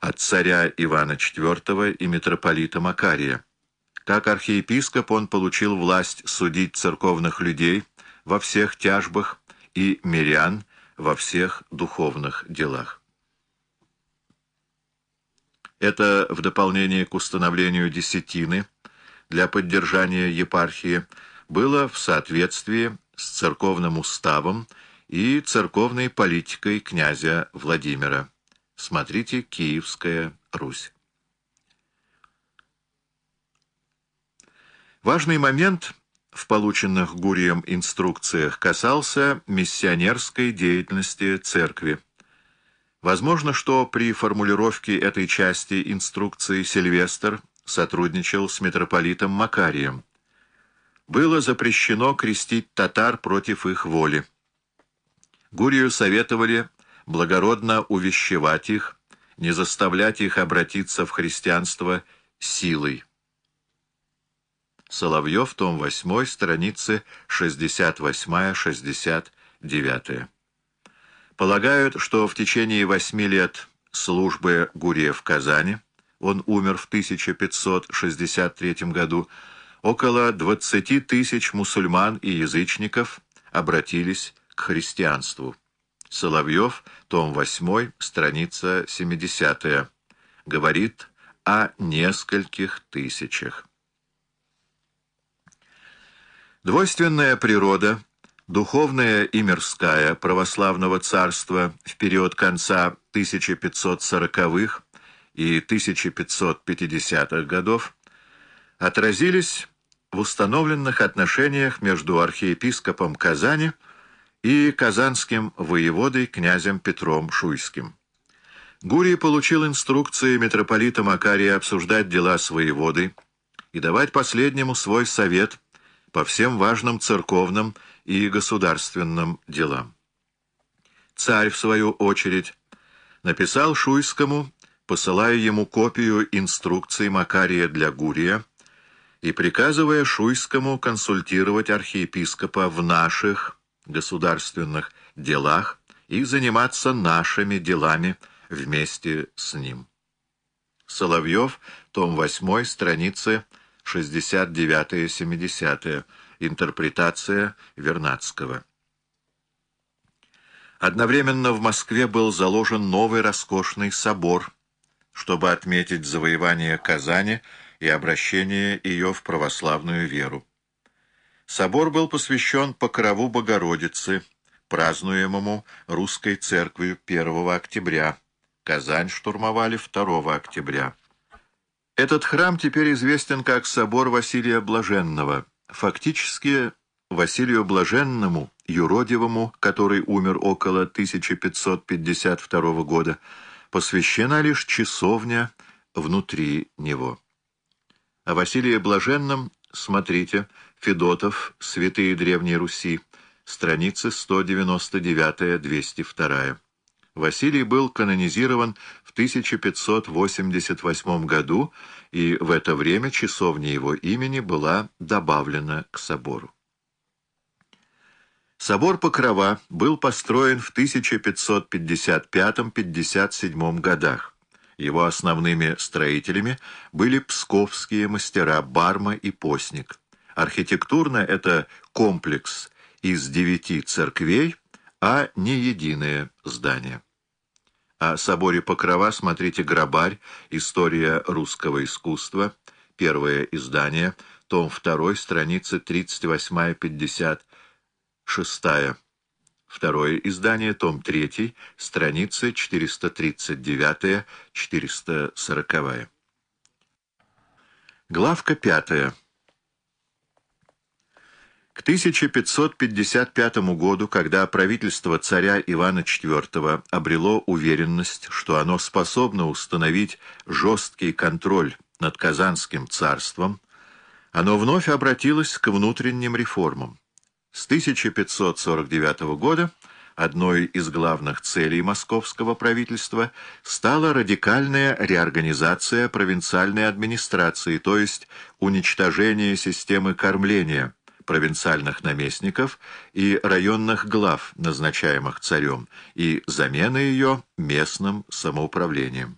от царя Ивана IV и митрополита Макария. Как архиепископ он получил власть судить церковных людей во всех тяжбах и мирян во всех духовных делах. Это в дополнение к установлению десятины для поддержания епархии было в соответствии с церковным уставом и церковной политикой князя Владимира. Смотрите «Киевская Русь». Важный момент в полученных Гурием инструкциях касался миссионерской деятельности церкви. Возможно, что при формулировке этой части инструкции Сильвестр сотрудничал с митрополитом Макарием. Было запрещено крестить татар против их воли. Гурию советовали благородно увещевать их, не заставлять их обратиться в христианство силой. Соловьев, том 8, страницы 68-69. Полагают, что в течение восьми лет службы Гурия в Казани, он умер в 1563 году, около 20 тысяч мусульман и язычников обратились к христианству. Соловьев, том 8, страница 70, говорит о нескольких тысячах. Двойственная природа, духовная и мирская православного царства в период конца 1540-х и 1550-х годов отразились в установленных отношениях между архиепископом Казани и казанским воеводой князем Петром Шуйским. Гурий получил инструкции митрополита Макария обсуждать дела с воеводой и давать последнему свой совет по всем важным церковным и государственным делам. Царь, в свою очередь, написал Шуйскому, посылая ему копию инструкций Макария для Гурия и приказывая Шуйскому консультировать архиепископа в наших государственных делах и заниматься нашими делами вместе с ним. Соловьев, том 8, страницы 69-70, интерпретация Вернадского. Одновременно в Москве был заложен новый роскошный собор, чтобы отметить завоевание Казани и обращение ее в православную веру. Собор был посвящен Покрову Богородицы, празднуемому Русской Церковью 1 октября. Казань штурмовали 2 октября. Этот храм теперь известен как собор Василия Блаженного. Фактически Василию Блаженному, юродивому, который умер около 1552 года, посвящена лишь часовня внутри него. О Василии Блаженном смотрите Федотов «Святые Древней Руси», страницы 199-202. Василий был канонизирован в 1588 году, и в это время часовня его имени была добавлена к собору. Собор Покрова был построен в 1555-57 годах. Его основными строителями были псковские мастера Барма и Постник. Архитектурно это комплекс из девяти церквей, а не единое здание. О соборе Покрова смотрите «Грабарь. История русского искусства». Первое издание. Том 2. Страницы 38-56. Второе издание. Том 3. Страницы 439-440. Главка 5. К 1555 году, когда правительство царя Ивана IV обрело уверенность, что оно способно установить жесткий контроль над Казанским царством, оно вновь обратилось к внутренним реформам. С 1549 года одной из главных целей московского правительства стала радикальная реорганизация провинциальной администрации, то есть уничтожение системы кормления – провинциальных наместников и районных глав, назначаемых царем, и замена ее местным самоуправлением.